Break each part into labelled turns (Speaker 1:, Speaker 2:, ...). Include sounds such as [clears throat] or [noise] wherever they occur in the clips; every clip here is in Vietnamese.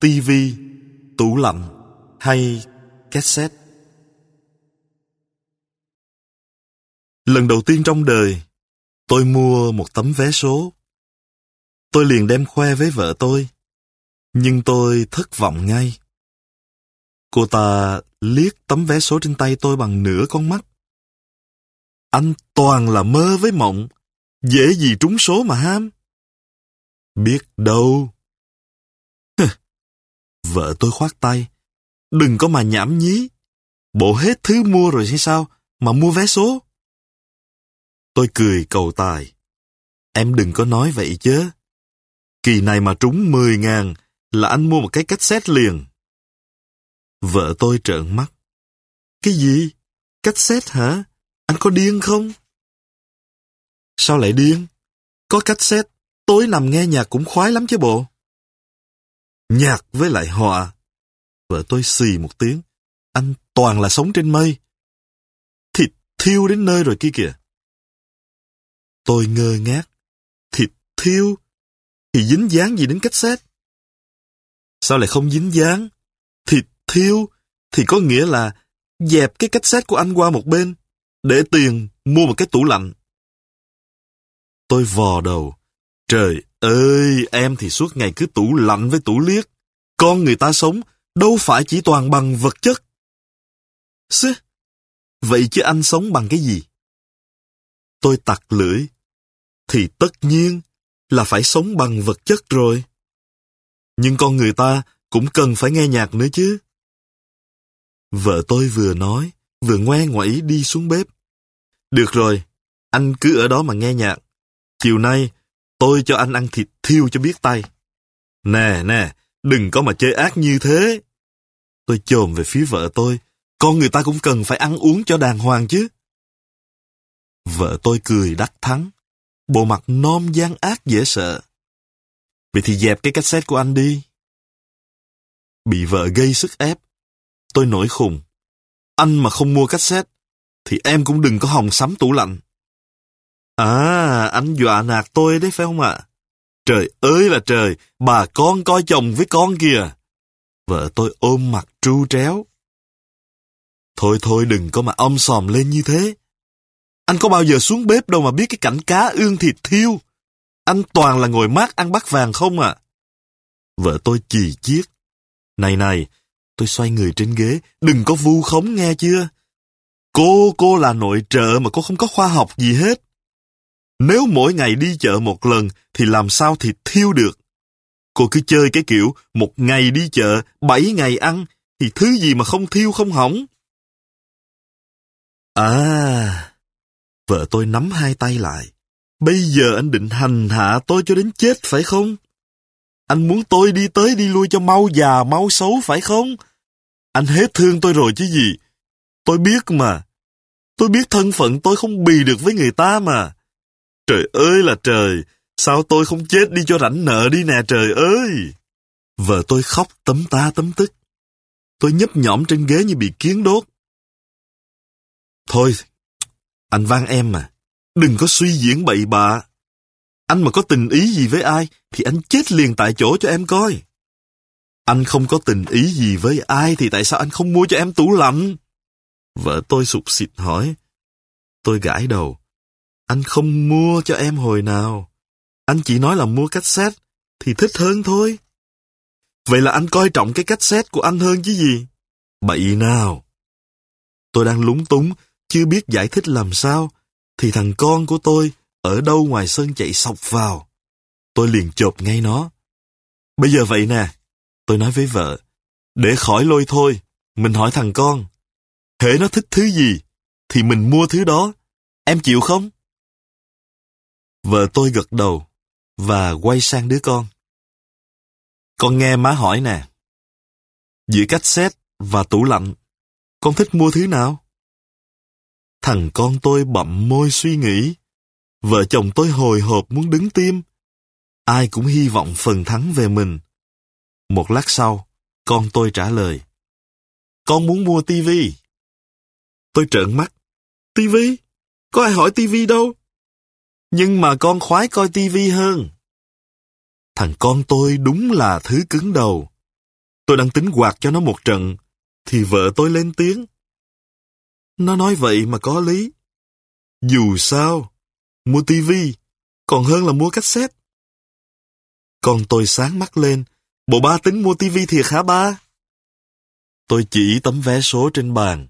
Speaker 1: tivi, tủ lạnh hay cassette. Lần đầu tiên trong đời, tôi mua một tấm vé số. Tôi liền đem khoe với vợ tôi, nhưng tôi thất vọng ngay. Cô ta liếc tấm vé số trên tay tôi bằng nửa con mắt. Anh toàn là mơ với mộng, dễ gì trúng số mà ham. Biết đâu. Vợ tôi khoát tay. Đừng có mà nhảm nhí. Bộ hết thứ mua rồi hay sao mà mua vé số? Tôi cười cầu tài. Em đừng có nói vậy chứ. Kỳ này mà trúng 10 ngàn là anh mua một cái cách xét liền. Vợ tôi trợn mắt. Cái gì? cách xét hả? Anh có điên không? Sao lại điên? Có cách xét tối nằm nghe nhạc cũng khoái lắm chứ bộ. Nhạc với lại họa. Vợ tôi xì một tiếng. Anh toàn là sống trên mây. Thịt thiêu đến nơi rồi kia kìa. Tôi ngơ ngác. Thịt thiêu? Thì dính dáng gì đến cách xét Sao lại không dính dáng? Thịt thiêu thì có nghĩa là dẹp cái cách xét của anh qua một bên, để tiền mua một cái tủ lạnh. Tôi vò đầu. Trời ơi, em thì suốt ngày cứ tủ lạnh với tủ liếc. Con người ta sống đâu phải chỉ toàn bằng vật chất. Xứ, vậy chứ anh sống bằng cái gì? Tôi tặc lưỡi. Thì tất nhiên là phải sống bằng vật chất rồi. Nhưng con người ta cũng cần phải nghe nhạc nữa chứ. Vợ tôi vừa nói, vừa ngoe ngoẩy đi xuống bếp. Được rồi, anh cứ ở đó mà nghe nhạc. Chiều nay, tôi cho anh ăn thịt thiêu cho biết tay. Nè, nè, đừng có mà chơi ác như thế. Tôi chồm về phía vợ tôi. Con người ta cũng cần phải ăn uống cho đàng hoàng chứ. Vợ tôi cười đắc thắng. Bộ mặt non gian ác dễ sợ. Vậy thì dẹp cái cassette của anh đi. Bị vợ gây sức ép. Tôi nổi khùng. Anh mà không mua cassette, thì em cũng đừng có hòng sắm tủ lạnh. À, anh dọa nạt tôi đấy phải không ạ? Trời ơi là trời, bà con coi chồng với con kìa. Vợ tôi ôm mặt tru tréo. Thôi thôi đừng có mà om sòm lên như thế. Anh có bao giờ xuống bếp đâu mà biết cái cảnh cá ương thịt thiêu. Anh toàn là ngồi mát ăn bát vàng không à? Vợ tôi chì chiết. Này này, tôi xoay người trên ghế, đừng có vu khống nghe chưa? Cô, cô là nội trợ mà cô không có khoa học gì hết. Nếu mỗi ngày đi chợ một lần thì làm sao thì thiêu được. Cô cứ chơi cái kiểu một ngày đi chợ, bảy ngày ăn, thì thứ gì mà không thiêu không hỏng. À, vợ tôi nắm hai tay lại. Bây giờ anh định hành hạ tôi cho đến chết phải không? Anh muốn tôi đi tới đi lui cho mau già mau xấu phải không? Anh hết thương tôi rồi chứ gì. Tôi biết mà. Tôi biết thân phận tôi không bì được với người ta mà. Trời ơi là trời, sao tôi không chết đi cho rảnh nợ đi nè trời ơi. Vợ tôi khóc tấm ta tấm tức. Tôi nhấp nhõm trên ghế như bị kiến đốt. Thôi, anh van em mà, đừng có suy diễn bậy bạ. Anh mà có tình ý gì với ai thì anh chết liền tại chỗ cho em coi. Anh không có tình ý gì với ai thì tại sao anh không mua cho em tủ lạnh? Vợ tôi sụp xịt hỏi. Tôi gãi đầu. Anh không mua cho em hồi nào. Anh chỉ nói là mua cassette thì thích hơn thôi. Vậy là anh coi trọng cái cassette của anh hơn chứ gì? Bậy nào. Tôi đang lúng túng, chưa biết giải thích làm sao, thì thằng con của tôi ở đâu ngoài sân chạy sọc vào. Tôi liền chộp ngay nó. Bây giờ vậy nè, tôi nói với vợ, để khỏi lôi thôi, mình hỏi thằng con. Hễ nó thích thứ gì, thì mình mua thứ đó. Em chịu không? Vợ tôi gật đầu và quay sang đứa con. Con nghe má hỏi nè. Giữa cassette và tủ lạnh, con thích mua thứ nào? Thằng con tôi bậm môi suy nghĩ. Vợ chồng tôi hồi hộp muốn đứng tim. Ai cũng hy vọng phần thắng về mình. Một lát sau, con tôi trả lời. Con muốn mua tivi. Tôi trợn mắt. Tivi? Có ai hỏi tivi đâu? Nhưng mà con khoái coi tivi hơn. Thằng con tôi đúng là thứ cứng đầu. Tôi đang tính quạt cho nó một trận, thì vợ tôi lên tiếng. Nó nói vậy mà có lý. Dù sao, mua tivi còn hơn là mua cassette. Con tôi sáng mắt lên, bộ ba tính mua tivi thiệt hả ba? Tôi chỉ tấm vé số trên bàn.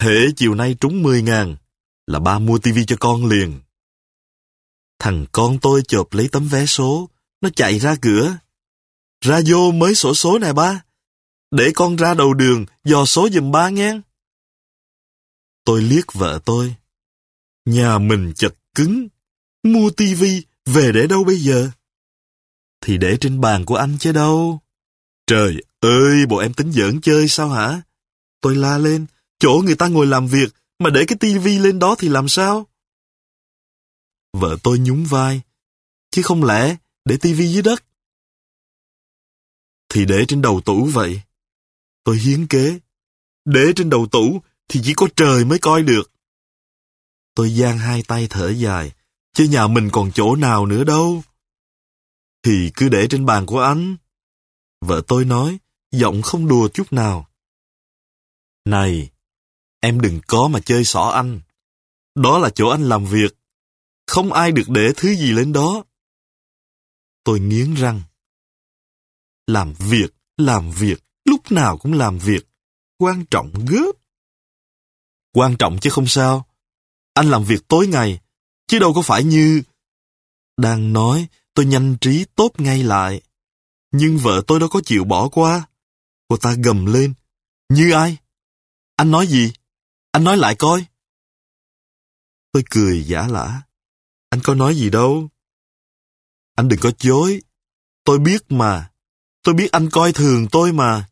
Speaker 1: Hễ chiều nay trúng 10 ngàn, là ba mua tivi cho con liền. Thằng con tôi chộp lấy tấm vé số, nó chạy ra cửa. Ra vô mới sổ số này ba. Để con ra đầu đường, dò số giùm ba nghe. Tôi liếc vợ tôi. Nhà mình chật cứng. Mua tivi về để đâu bây giờ? Thì để trên bàn của anh chứ đâu. Trời ơi, bộ em tính giỡn chơi sao hả? Tôi la lên, chỗ người ta ngồi làm việc, mà để cái tivi lên đó thì làm sao? Vợ tôi nhún vai, chứ không lẽ để tivi dưới đất? Thì để trên đầu tủ vậy. Tôi hiến kế, để trên đầu tủ thì chỉ có trời mới coi được. Tôi giang hai tay thở dài, chứ nhà mình còn chỗ nào nữa đâu. Thì cứ để trên bàn của anh. Vợ tôi nói, giọng không đùa chút nào. Này, em đừng có mà chơi xỏ anh. Đó là chỗ anh làm việc. Không ai được để thứ gì lên đó. Tôi nghiến răng. Làm việc, làm việc, lúc nào cũng làm việc. Quan trọng gớp. Quan trọng chứ không sao. Anh làm việc tối ngày, chứ đâu có phải như... Đang nói, tôi nhanh trí tốt ngay lại. Nhưng vợ tôi đâu có chịu bỏ qua. Cô ta gầm lên. Như ai? Anh nói gì? Anh nói lại coi. Tôi cười giả lả. Anh có nói gì đâu. Anh đừng có chối. Tôi biết mà. Tôi biết anh coi thường tôi mà.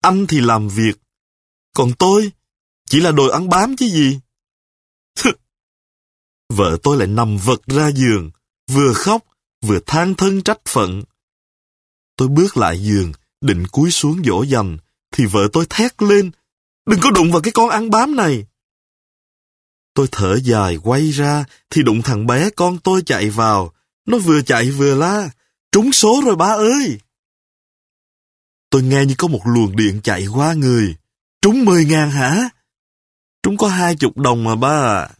Speaker 1: Anh thì làm việc. Còn tôi chỉ là đồ ăn bám chứ gì. Vợ tôi lại nằm vật ra giường, vừa khóc, vừa than thân trách phận. Tôi bước lại giường, định cúi xuống dỗ dành, thì vợ tôi thét lên, đừng có đụng vào cái con ăn bám này. Tôi thở dài quay ra, thì đụng thằng bé con tôi chạy vào, nó vừa chạy vừa la, trúng số rồi ba ơi. Tôi nghe như có một luồng điện chạy qua người, trúng mười ngàn hả? Trúng có hai chục đồng mà ba à.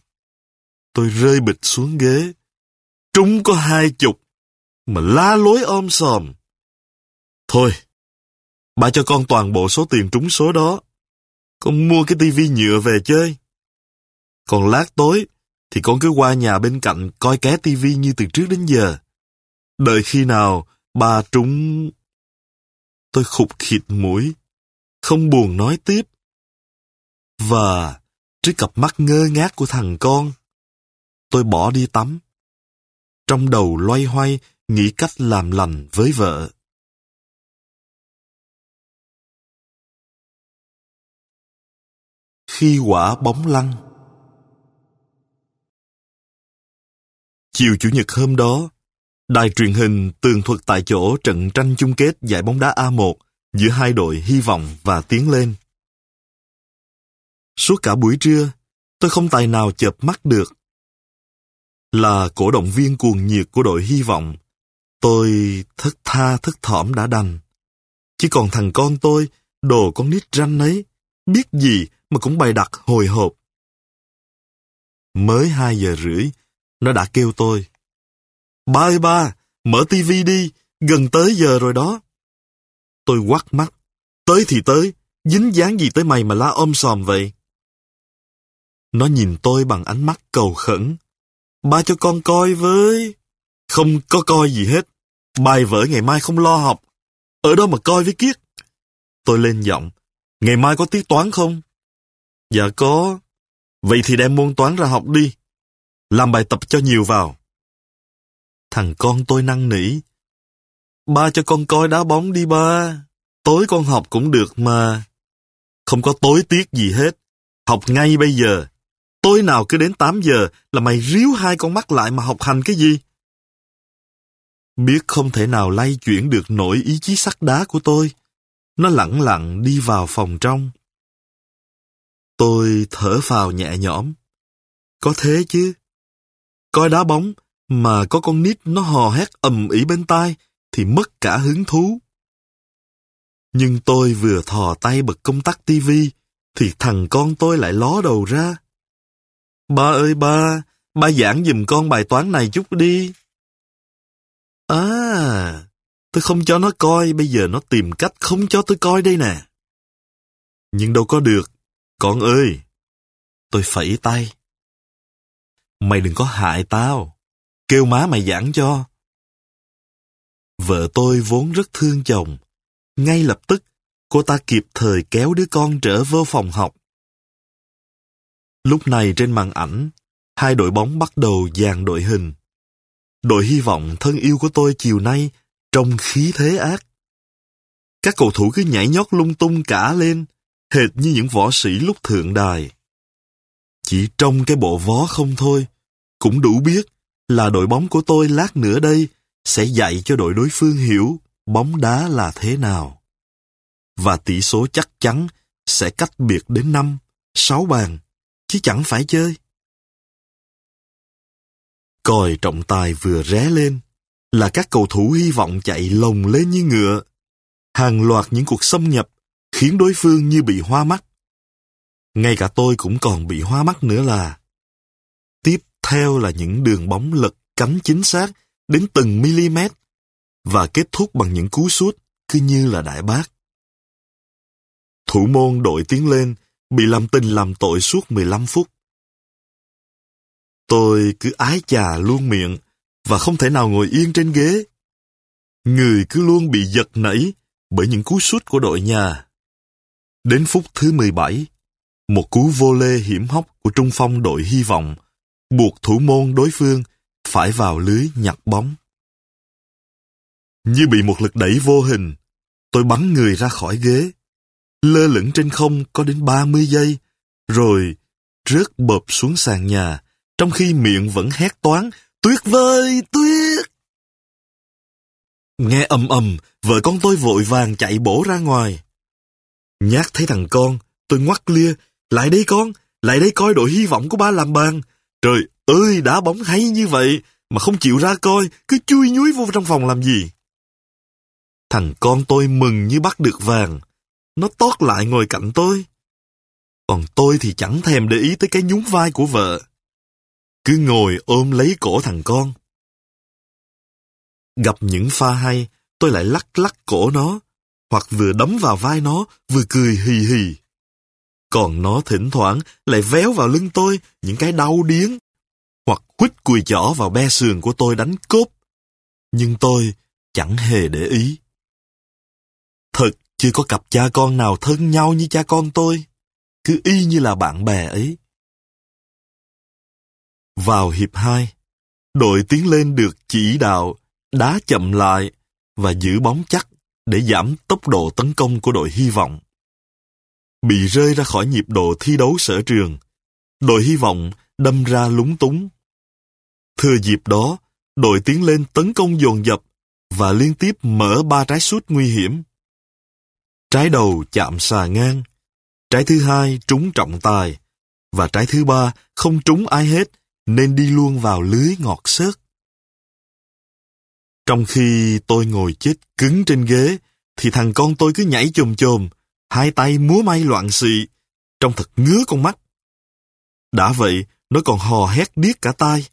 Speaker 1: Tôi rơi bịch xuống ghế. Trúng có hai chục, mà la lối ôm sòm. Thôi, bà cho con toàn bộ số tiền trúng số đó. Con mua cái tivi nhựa về chơi. Còn lát tối thì con cứ qua nhà bên cạnh coi ké tivi như từ trước đến giờ. Đợi khi nào bà trúng... Tôi khục khịt mũi, không buồn nói tiếp. Và trước cặp mắt ngơ ngác của thằng con, tôi bỏ đi tắm. Trong đầu loay hoay nghĩ cách làm lành với vợ. Khi quả bóng lăn Chiều Chủ nhật hôm đó, đài truyền hình tường thuật tại chỗ trận tranh chung kết giải bóng đá A1 giữa hai đội Hy vọng và Tiến lên. Suốt cả buổi trưa, tôi không tài nào chợp mắt được. Là cổ động viên cuồng nhiệt của đội Hy vọng, tôi thất tha thất thỏm đã đành. Chỉ còn thằng con tôi, đồ con nít ranh ấy, biết gì mà cũng bày đặt hồi hộp. Mới hai giờ rưỡi, nó đã kêu tôi. Ba ơi ba, mở tivi đi, gần tới giờ rồi đó. Tôi quắt mắt. Tới thì tới, dính dáng gì tới mày mà la ôm sòm vậy? Nó nhìn tôi bằng ánh mắt cầu khẩn. Ba cho con coi với. Không có coi gì hết. Bài vở ngày mai không lo học. Ở đó mà coi với Kiết. Tôi lên giọng. Ngày mai có tiết toán không? Dạ có. Vậy thì đem môn toán ra học đi. Làm bài tập cho nhiều vào. Thằng con tôi năn nỉ. Ba cho con coi đá bóng đi ba. Tối con học cũng được mà. Không có tối tiết gì hết. Học ngay bây giờ. Tối nào cứ đến 8 giờ là mày ríu hai con mắt lại mà học hành cái gì? Biết không thể nào lay chuyển được nổi ý chí sắt đá của tôi. Nó lặng lặng đi vào phòng trong. Tôi thở phào nhẹ nhõm. Có thế chứ. Coi đá bóng mà có con nít nó hò hét ầm ĩ bên tai thì mất cả hứng thú. Nhưng tôi vừa thò tay bật công tắc tivi thì thằng con tôi lại ló đầu ra. Ba ơi ba, ba giảng giùm con bài toán này chút đi. À, tôi không cho nó coi, bây giờ nó tìm cách không cho tôi coi đây nè. Nhưng đâu có được, con ơi. Tôi phẩy tay. Mày đừng có hại tao, kêu má mày giảng cho. Vợ tôi vốn rất thương chồng. Ngay lập tức, cô ta kịp thời kéo đứa con trở vô phòng học. Lúc này trên màn ảnh, hai đội bóng bắt đầu dàn đội hình. Đội hy vọng thân yêu của tôi chiều nay trông khí thế ác. Các cầu thủ cứ nhảy nhót lung tung cả lên, hệt như những võ sĩ lúc thượng đài. Chỉ trong cái bộ vó không thôi, cũng đủ biết là đội bóng của tôi lát nữa đây sẽ dạy cho đội đối phương hiểu bóng đá là thế nào. Và tỷ số chắc chắn sẽ cách biệt đến 5, 6 bàn, chứ chẳng phải chơi. Còi trọng tài vừa ré lên, là các cầu thủ hy vọng chạy lồng lên như ngựa. Hàng loạt những cuộc xâm nhập khiến đối phương như bị hoa mắt. Ngay cả tôi cũng còn bị hoa mắt nữa là. Theo là những đường bóng lật cánh chính xác đến từng mm và kết thúc bằng những cú sút cứ như là đại bác. Thủ môn đội tiến lên bị làm tình làm tội suốt 15 phút. Tôi cứ ái chà luôn miệng và không thể nào ngồi yên trên ghế. Người cứ luôn bị giật nảy bởi những cú sút của đội nhà. Đến phút thứ 17, một cú vô lê hiểm hóc của trung phong đội hy vọng buộc thủ môn đối phương phải vào lưới nhặt bóng. Như bị một lực đẩy vô hình, tôi bắn người ra khỏi ghế, lơ lửng trên không có đến 30 giây, rồi rớt bợp xuống sàn nhà, trong khi miệng vẫn hét toán, tuyệt vời, tuyệt! Nghe ầm ầm, vợ con tôi vội vàng chạy bổ ra ngoài. Nhát thấy thằng con, tôi ngoắt lia, lại đây con, lại đây coi đội hy vọng của ba làm bàn. Trời ơi, đá bóng hay như vậy, mà không chịu ra coi, cứ chui nhúi vô trong phòng làm gì. Thằng con tôi mừng như bắt được vàng. Nó tót lại ngồi cạnh tôi. Còn tôi thì chẳng thèm để ý tới cái nhún vai của vợ. Cứ ngồi ôm lấy cổ thằng con. Gặp những pha hay, tôi lại lắc lắc cổ nó, hoặc vừa đấm vào vai nó, vừa cười hì hì. Còn nó thỉnh thoảng lại véo vào lưng tôi những cái đau điếng, hoặc huýt cùi chỏ vào be sườn của tôi đánh cốp. Nhưng tôi chẳng hề để ý. Thật chưa có cặp cha con nào thân nhau như cha con tôi, cứ y như là bạn bè ấy. Vào hiệp 2, đội tiến lên được chỉ đạo, đá chậm lại và giữ bóng chắc để giảm tốc độ tấn công của đội hy vọng. Bị rơi ra khỏi nhịp độ thi đấu sở trường, đội hy vọng đâm ra lúng túng. Thừa dịp đó, đội tiến lên tấn công dồn dập và liên tiếp mở ba trái sút nguy hiểm. Trái đầu chạm xà ngang, trái thứ hai trúng trọng tài, và trái thứ ba không trúng ai hết nên đi luôn vào lưới ngọt xớt. Trong khi tôi ngồi chết cứng trên ghế, thì thằng con tôi cứ nhảy chồm chồm, hai tay múa may loạn xị, trông thật ngứa con mắt. Đã vậy, nó còn hò hét điếc cả tai.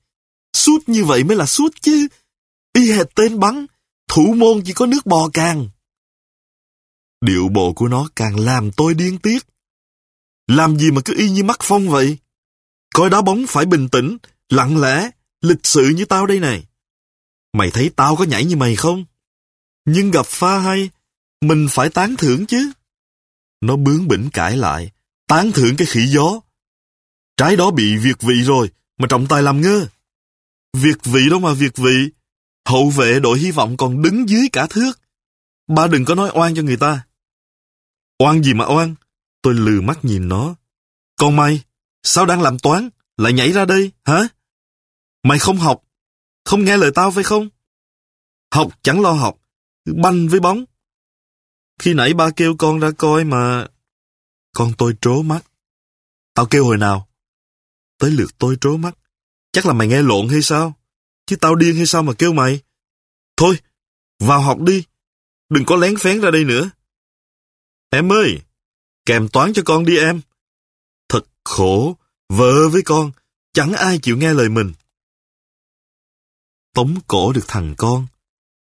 Speaker 1: Suốt như vậy mới là suốt chứ. Y hệt tên bắn, thủ môn chỉ có nước bò càng. Điệu bộ của nó càng làm tôi điên tiết. Làm gì mà cứ y như mắc phong vậy? Coi đá bóng phải bình tĩnh, lặng lẽ, lịch sự như tao đây này. Mày thấy tao có nhảy như mày không? Nhưng gặp pha hay, mình phải tán thưởng chứ. Nó bướng bỉnh cãi lại, tán thưởng cái khỉ gió. Trái đó bị việt vị rồi, mà trọng tài làm ngơ. Việt vị đâu mà việt vị. Hậu vệ đội hy vọng còn đứng dưới cả thước. Ba đừng có nói oan cho người ta. Oan gì mà oan? Tôi lừ mắt nhìn nó. Còn mày, sao đang làm toán, lại nhảy ra đây, hả? Mày không học, không nghe lời tao phải không? Học chẳng lo học, banh với bóng. Khi nãy ba kêu con ra coi mà... Con tôi trố mắt. Tao kêu hồi nào? Tới lượt tôi trố mắt. Chắc là mày nghe lộn hay sao? Chứ tao điên hay sao mà kêu mày? Thôi, vào học đi. Đừng có lén phén ra đây nữa. Em ơi, kèm toán cho con đi em. Thật khổ, vợ với con, chẳng ai chịu nghe lời mình. Tống cổ được thằng con,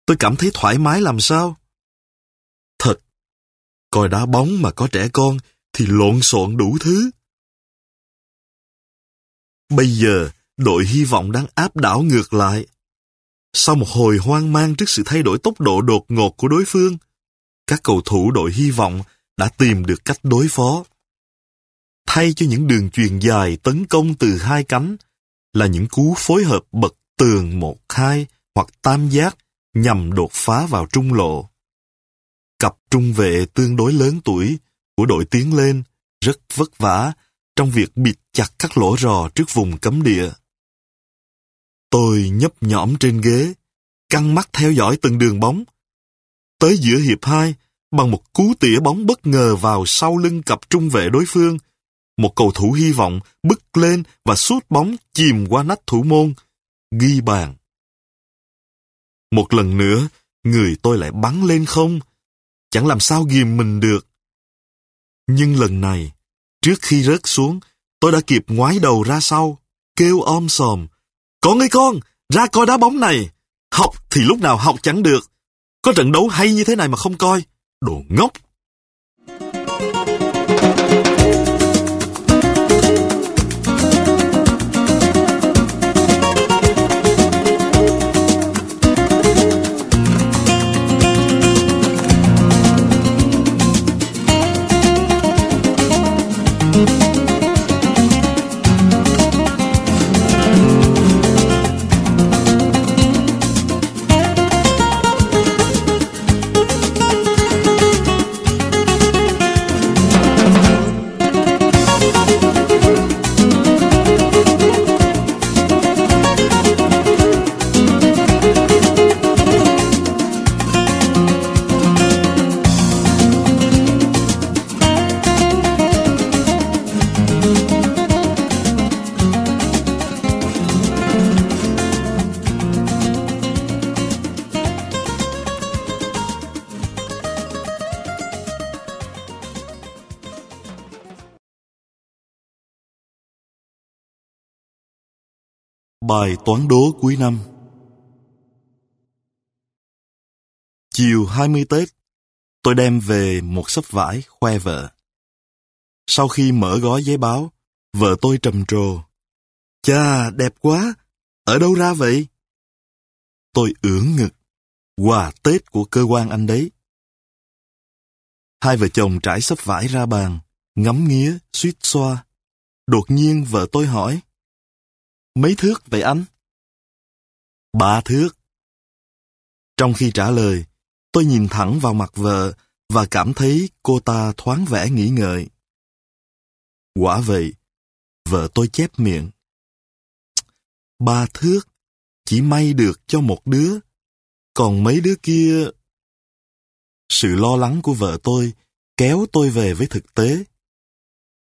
Speaker 1: tôi cảm thấy thoải mái làm sao. Thật, coi đá bóng mà có trẻ con thì lộn xộn đủ thứ. Bây giờ, đội hy vọng đang áp đảo ngược lại. Sau một hồi hoang mang trước sự thay đổi tốc độ đột ngột của đối phương, các cầu thủ đội hy vọng đã tìm được cách đối phó. Thay cho những đường truyền dài tấn công từ hai cánh là những cú phối hợp bật tường một hai hoặc tam giác nhằm đột phá vào trung lộ. Cặp trung vệ tương đối lớn tuổi của đội tiến lên rất vất vả trong việc bịt chặt các lỗ rò trước vùng cấm địa. Tôi nhấp nhõm trên ghế, căng mắt theo dõi từng đường bóng. Tới giữa hiệp 2, bằng một cú tỉa bóng bất ngờ vào sau lưng cặp trung vệ đối phương, một cầu thủ hy vọng bứt lên và sút bóng chìm qua nách thủ môn, ghi bàn. Một lần nữa, người tôi lại bắn lên không, chẳng làm sao ghìm mình được. Nhưng lần này, trước khi rớt xuống, tôi đã kịp ngoái đầu ra sau, kêu om sòm. Con ơi con, ra coi đá bóng này. Học thì lúc nào học chẳng được. Có trận đấu hay như thế này mà không coi. Đồ ngốc. Bài toán đố cuối năm Chiều 20 Tết, tôi đem về một sấp vải khoe vợ. Sau khi mở gói giấy báo, vợ tôi trầm trồ. Chà, đẹp quá! Ở đâu ra vậy? Tôi ưỡn ngực. Quà Tết của cơ quan anh đấy. Hai vợ chồng trải sấp vải ra bàn, ngắm nghía, suýt xoa. Đột nhiên vợ tôi hỏi. Mấy thước vậy anh? Ba thước. Trong khi trả lời, tôi nhìn thẳng vào mặt vợ và cảm thấy cô ta thoáng vẻ nghĩ ngợi. Quả vậy, vợ tôi chép miệng. Ba thước, chỉ may được cho một đứa, còn mấy đứa kia... Sự lo lắng của vợ tôi kéo tôi về với thực tế.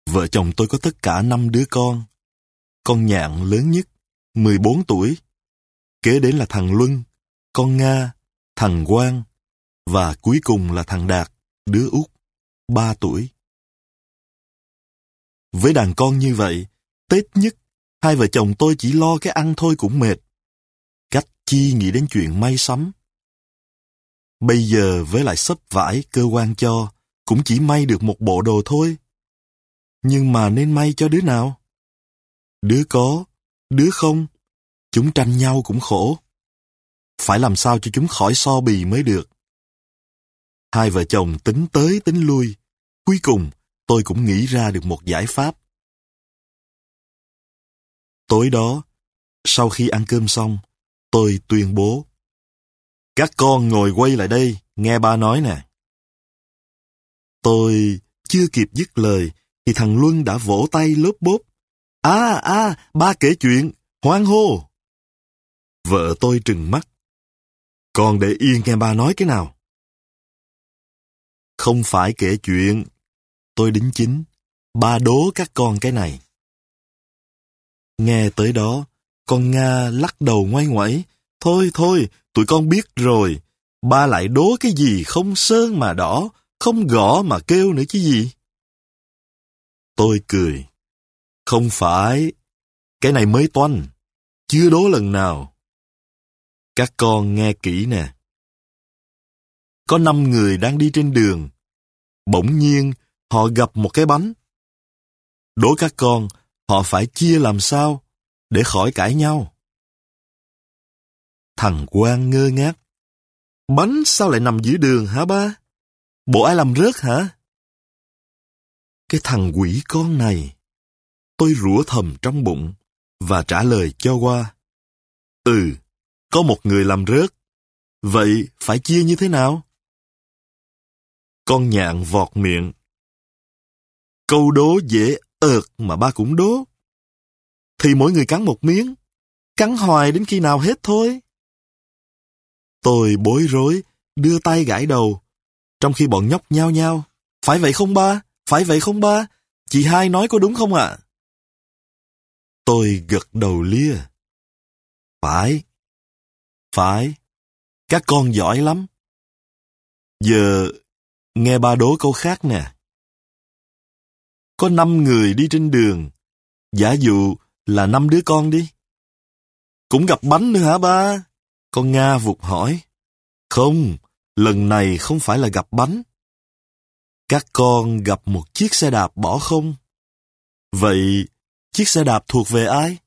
Speaker 1: Vợ chồng tôi có tất cả năm đứa con. Con nhạn lớn nhất, 14 tuổi. Kế đến là thằng Luân, con Nga, thằng Quang, và cuối cùng là thằng Đạt, đứa út, 3 tuổi. Với đàn con như vậy, Tết nhất, hai vợ chồng tôi chỉ lo cái ăn thôi cũng mệt. Cách chi nghĩ đến chuyện may sắm. Bây giờ với lại sấp vải cơ quan cho, cũng chỉ may được một bộ đồ thôi. Nhưng mà nên may cho đứa nào? Đứa có, đứa không, chúng tranh nhau cũng khổ. Phải làm sao cho chúng khỏi so bì mới được. Hai vợ chồng tính tới tính lui. Cuối cùng, tôi cũng nghĩ ra được một giải pháp. Tối đó, sau khi ăn cơm xong, tôi tuyên bố. Các con ngồi quay lại đây, nghe ba nói nè. Tôi chưa kịp dứt lời, thì thằng Luân đã vỗ tay lốp bốp. À, à, ba kể chuyện, hoang hô. Vợ tôi trừng mắt. con để yên nghe ba nói cái nào. Không phải kể chuyện. Tôi đính chính. Ba đố các con cái này. Nghe tới đó, con Nga lắc đầu ngoay ngoẩy. Thôi thôi, tụi con biết rồi. Ba lại đố cái gì không sơn mà đỏ. Không gõ mà kêu nữa chứ gì. Tôi cười. Không phải, cái này mới toanh, chưa đố lần nào. Các con nghe kỹ nè. Có năm người đang đi trên đường. Bỗng nhiên, họ gặp một cái bánh. Đố các con, họ phải chia làm sao để khỏi cãi nhau. Thằng quang ngơ ngác. Bánh sao lại nằm dưới đường hả ba? Bộ ai làm rớt hả? Cái thằng quỷ con này. Tôi rủa thầm trong bụng và trả lời cho qua. Ừ, có một người làm rớt. Vậy phải chia như thế nào? Con nhạn vọt miệng. Câu đố dễ ợt mà ba cũng đố. Thì mỗi người cắn một miếng. Cắn hoài đến khi nào hết thôi. Tôi bối rối, đưa tay gãi đầu. Trong khi bọn nhóc nhao nhao. Phải vậy không ba? Phải vậy không ba? Chị hai nói có đúng không ạ? Tôi gật đầu lia. Phải. Phải. Các con giỏi lắm. Giờ, nghe ba đố câu khác nè. Có năm người đi trên đường. Giả dụ là năm đứa con đi. Cũng gặp bánh nữa hả ba? Con Nga vụt hỏi. Không, lần này không phải là gặp bánh. Các con gặp một chiếc xe đạp bỏ không? Vậy, chiếc xe đạp thuộc về ai?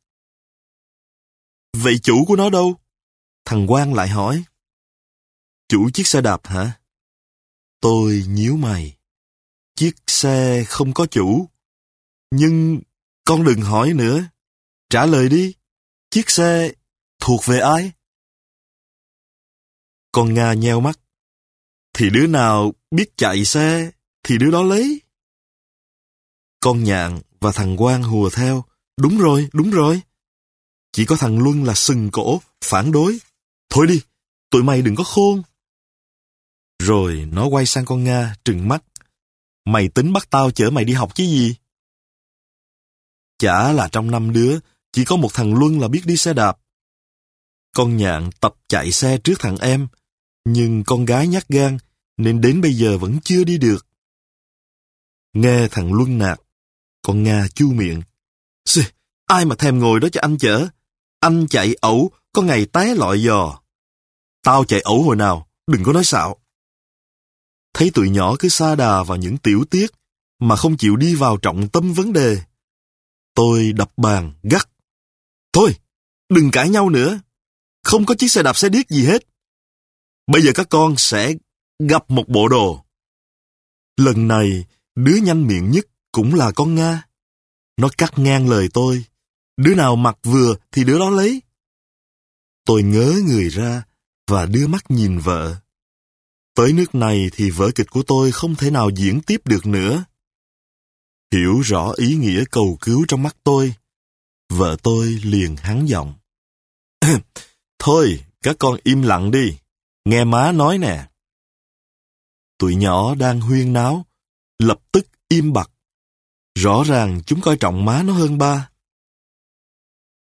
Speaker 1: Vậy chủ của nó đâu? Thằng Quang lại hỏi. Chủ chiếc xe đạp hả? Tôi nhíu mày. Chiếc xe không có chủ. Nhưng con đừng hỏi nữa. Trả lời đi. Chiếc xe thuộc về ai? Con Nga nheo mắt. Thì đứa nào biết chạy xe thì đứa đó lấy. Con nhạn và thằng Quang hùa theo. Đúng rồi, đúng rồi. Chỉ có thằng Luân là sừng cổ, phản đối. Thôi đi, tụi mày đừng có khôn. Rồi nó quay sang con Nga, trừng mắt. Mày tính bắt tao chở mày đi học chứ gì? Chả là trong năm đứa, chỉ có một thằng Luân là biết đi xe đạp. Con nhạn tập chạy xe trước thằng em, nhưng con gái nhát gan, nên đến bây giờ vẫn chưa đi được. Nghe thằng Luân nạt, con Nga chu miệng. Xì, ai mà thèm ngồi đó cho anh chở? Anh chạy ẩu, có ngày té lọi giò. Tao chạy ẩu hồi nào, đừng có nói xạo. Thấy tụi nhỏ cứ xa đà vào những tiểu tiết, mà không chịu đi vào trọng tâm vấn đề. Tôi đập bàn, gắt. Thôi, đừng cãi nhau nữa. Không có chiếc xe đạp xe điếc gì hết. Bây giờ các con sẽ gặp một bộ đồ. Lần này, đứa nhanh miệng nhất cũng là con Nga. Nó cắt ngang lời tôi. Đứa nào mặc vừa thì đứa đó lấy. Tôi ngớ người ra và đưa mắt nhìn vợ. Tới nước này thì vở kịch của tôi không thể nào diễn tiếp được nữa. Hiểu rõ ý nghĩa cầu cứu trong mắt tôi. Vợ tôi liền hắn giọng. [clears throat] Thôi, các con im lặng đi. Nghe má nói nè. Tụi nhỏ đang huyên náo, lập tức im bặt. Rõ ràng chúng coi trọng má nó hơn ba.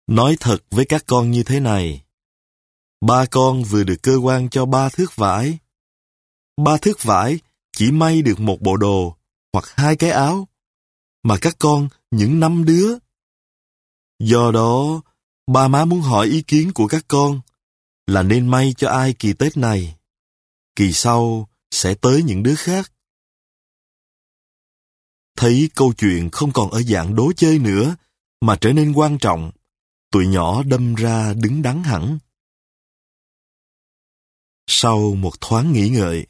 Speaker 1: Nói thật với các con như thế này. Ba con vừa được cơ quan cho ba thước vải. Ba thước vải chỉ may được một bộ đồ hoặc hai cái áo. Mà các con những năm đứa. Do đó, ba má muốn hỏi ý kiến của các con là nên may cho ai kỳ Tết này. Kỳ sau sẽ tới những đứa khác. Thấy câu chuyện không còn ở dạng đố chơi nữa, mà trở nên quan trọng, tụi nhỏ đâm ra đứng đắn hẳn. Sau một thoáng nghĩ ngợi,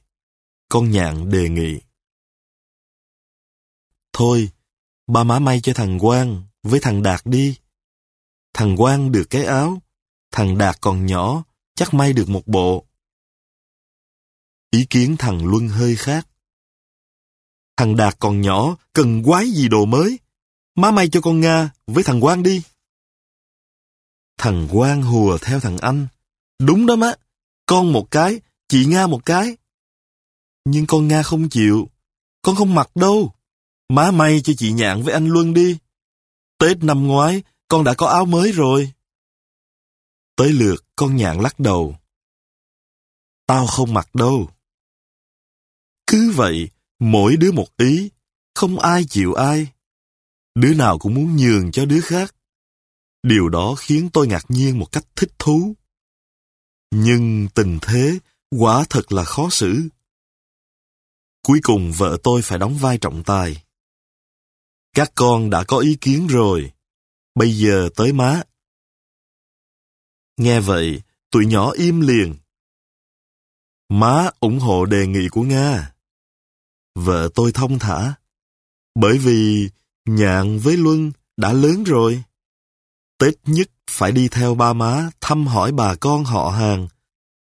Speaker 1: con nhạn đề nghị. Thôi, ba má may cho thằng Quang với thằng Đạt đi. Thằng Quang được cái áo, thằng Đạt còn nhỏ, chắc may được một bộ. Ý kiến thằng Luân hơi khác. Thằng Đạt còn nhỏ, cần quái gì đồ mới. Má may cho con Nga với thằng Quang đi. Thằng Quang hùa theo thằng anh. Đúng đó má, con một cái, chị Nga một cái. Nhưng con Nga không chịu, con không mặc đâu. Má may cho chị Nhạn với anh Luân đi. Tết năm ngoái, con đã có áo mới rồi. Tới lượt con Nhạn lắc đầu. Tao không mặc đâu. Cứ vậy, mỗi đứa một ý, không ai chịu ai. Đứa nào cũng muốn nhường cho đứa khác. Điều đó khiến tôi ngạc nhiên một cách thích thú. Nhưng tình thế quả thật là khó xử. Cuối cùng vợ tôi phải đóng vai trọng tài. Các con đã có ý kiến rồi. Bây giờ tới má. Nghe vậy, tụi nhỏ im liền. Má ủng hộ đề nghị của Nga. Vợ tôi thông thả. Bởi vì nhạn với Luân đã lớn rồi. Tết nhất phải đi theo ba má thăm hỏi bà con họ hàng.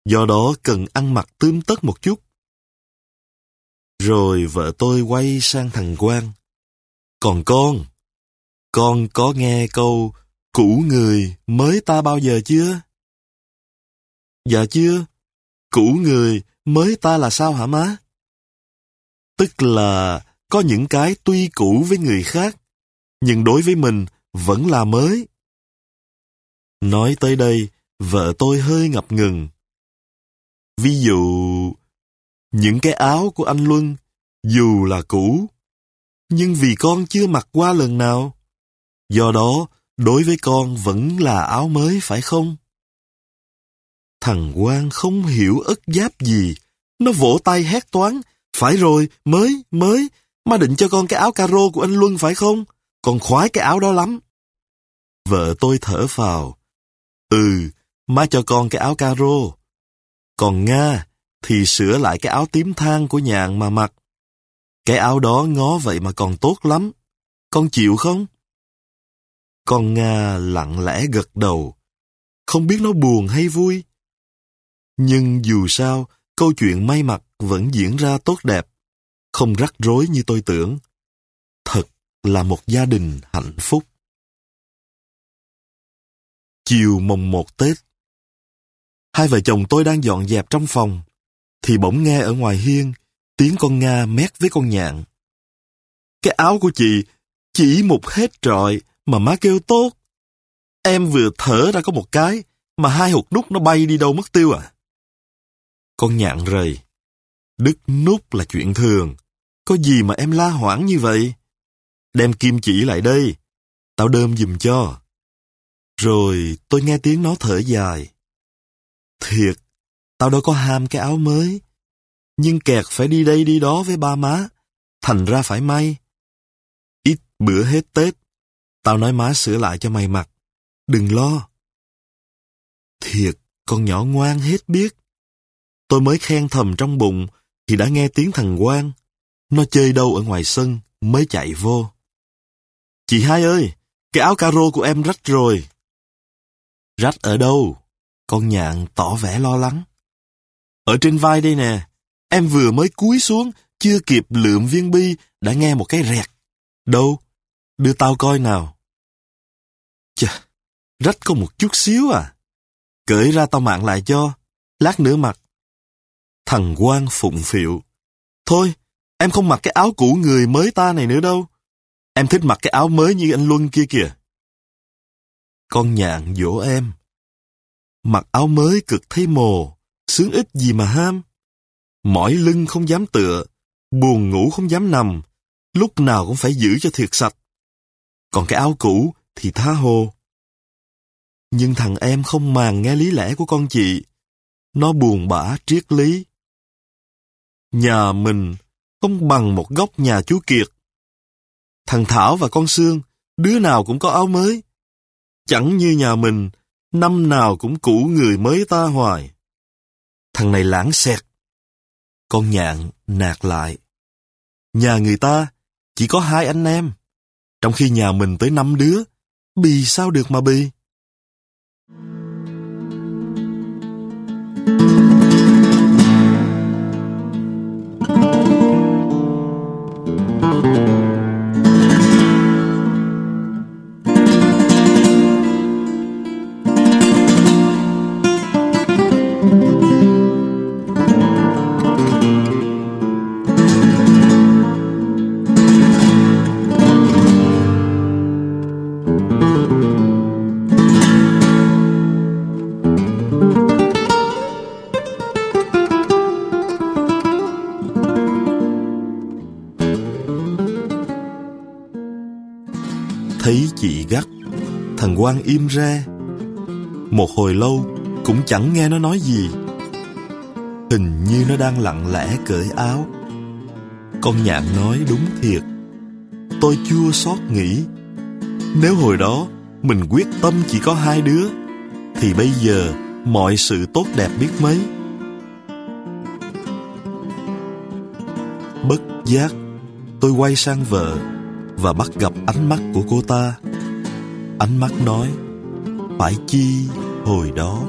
Speaker 1: Do đó cần ăn mặc tươm tất một chút. Rồi vợ tôi quay sang thằng Quang. Còn con, con có nghe câu cũ người mới ta bao giờ chưa? Dạ chưa. Cũ người mới ta là sao hả má? Tức là có những cái tuy cũ với người khác, nhưng đối với mình vẫn là mới. Nói tới đây, vợ tôi hơi ngập ngừng. Ví dụ, những cái áo của anh Luân, dù là cũ, nhưng vì con chưa mặc qua lần nào, do đó đối với con vẫn là áo mới phải không? Thằng Quang không hiểu ức giáp gì, nó vỗ tay hét toán, phải rồi, mới, mới, má định cho con cái áo caro của anh Luân phải không? Con khoái cái áo đó lắm. Vợ tôi thở phào. Ừ, má cho con cái áo caro. Còn Nga thì sửa lại cái áo tím than của nhàn mà mặc. Cái áo đó ngó vậy mà còn tốt lắm. Con chịu không? Con Nga lặng lẽ gật đầu. Không biết nó buồn hay vui. Nhưng dù sao, câu chuyện may mặc vẫn diễn ra tốt đẹp. Không rắc rối như tôi tưởng. Thật là một gia đình hạnh phúc. Chiều mồng một Tết Hai vợ chồng tôi đang dọn dẹp trong phòng, thì bỗng nghe ở ngoài hiên tiếng con Nga mét với con nhạn. Cái áo của chị chỉ một hết trọi mà má kêu tốt. Em vừa thở ra có một cái mà hai hột nút nó bay đi đâu mất tiêu à. Con nhạn rời. Đứt nút là chuyện thường. Có gì mà em la hoảng như vậy? Đem kim chỉ lại đây. Tao đơm giùm cho. Rồi tôi nghe tiếng nó thở dài. Thiệt, tao đâu có ham cái áo mới. Nhưng kẹt phải đi đây đi đó với ba má. Thành ra phải may. Ít bữa hết Tết. Tao nói má sửa lại cho mày mặc. Đừng lo. Thiệt, con nhỏ ngoan hết biết. Tôi mới khen thầm trong bụng thì đã nghe tiếng thằng Quang. Nó chơi đâu ở ngoài sân mới chạy vô. Chị hai ơi, cái áo caro của em rách rồi. Rách ở đâu? Con nhạn tỏ vẻ lo lắng. Ở trên vai đây nè, em vừa mới cúi xuống, chưa kịp lượm viên bi, đã nghe một cái rẹt. Đâu? Đưa tao coi nào. Chà, rách có một chút xíu à. Cởi ra tao mạng lại cho, lát nữa mặc. Thằng quan phụng phịu. Thôi, em không mặc cái áo cũ người mới ta này nữa đâu. Em thích mặc cái áo mới như anh Luân kia kìa. Con nhạn dỗ em. Mặc áo mới cực thấy mồ, sướng ít gì mà ham. Mỏi lưng không dám tựa, buồn ngủ không dám nằm, lúc nào cũng phải giữ cho thiệt sạch. Còn cái áo cũ thì tha hồ. Nhưng thằng em không màng nghe lý lẽ của con chị. Nó buồn bã triết lý. Nhà mình không bằng một góc nhà chú Kiệt. Thằng Thảo và con Sương, đứa nào cũng có áo mới. Chẳng như nhà mình, năm nào cũng cũ người mới ta hoài. Thằng này lãng xẹt. Con nhạn nạt lại. Nhà người ta chỉ có hai anh em, trong khi nhà mình tới năm đứa. Bì sao được mà bì? Im ra. Một hồi lâu cũng chẳng nghe nó nói gì. Hình như nó đang lặng lẽ cởi áo. Con nhạn nói đúng thiệt. Tôi chưa xót nghĩ, nếu hồi đó mình quyết tâm chỉ có hai đứa, thì bây giờ mọi sự tốt đẹp biết mấy. Bất giác, tôi quay sang vợ và bắt gặp ánh mắt của cô ta. Ánh mắt nói, phải chi hồi đó?